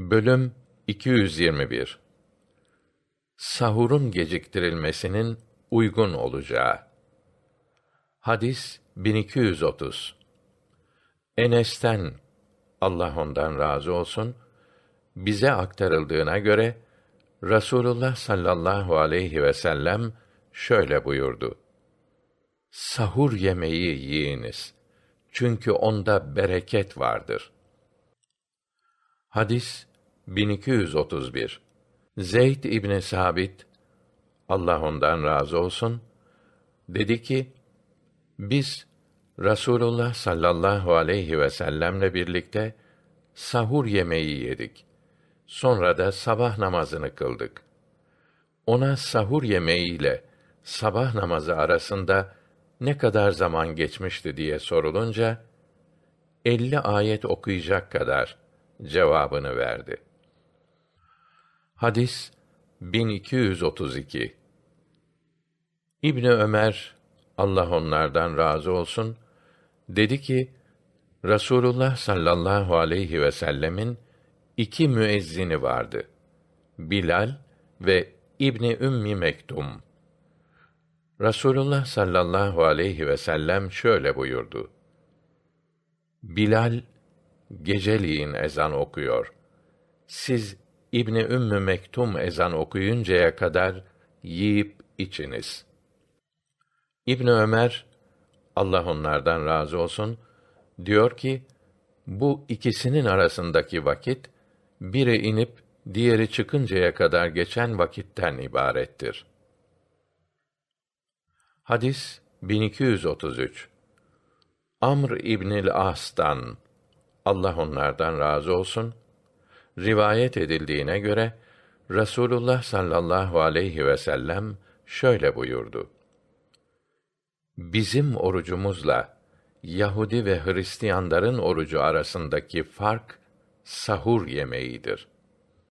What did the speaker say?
Bölüm 221 Sahurun geciktirilmesinin uygun olacağı. Hadis 1230. Enes'ten Allah ondan razı olsun bize aktarıldığına göre Rasulullah sallallahu aleyhi ve sellem şöyle buyurdu. Sahur yemeği yiyiniz. Çünkü onda bereket vardır. Hadis 1231. Zeyd İbni Sabit Allah ondan razı olsun dedi ki biz Rasulullah sallallahu aleyhi ve sellemle birlikte sahur yemeği yedik. Sonra da sabah namazını kıldık. Ona sahur yemeğiyle sabah namazı arasında ne kadar zaman geçmişti diye sorulunca elli ayet okuyacak kadar cevabını verdi. Hadis 1232 İbni Ömer Allah onlardan razı olsun dedi ki Rasulullah sallallahu aleyhi ve sellemin iki müezzini vardı. Bilal ve İbni Ümmi Mektum. Rasulullah sallallahu aleyhi ve sellem şöyle buyurdu. Bilal geceliğin ezan okuyor. Siz İbni Ümmü Mektum ezan okuyuncaya kadar yiyip içiniz. İbn Ömer Allah onlardan razı olsun diyor ki bu ikisinin arasındaki vakit biri inip diğeri çıkıncaya kadar geçen vakitten ibarettir. Hadis 1233 Amr İbnül As'tan Allah onlardan razı olsun rivayet edildiğine göre Rasulullah sallallahu aleyhi ve sellem şöyle buyurdu. Bizim orucumuzla Yahudi ve Hristiyanların orucu arasındaki fark sahur yemeğidir.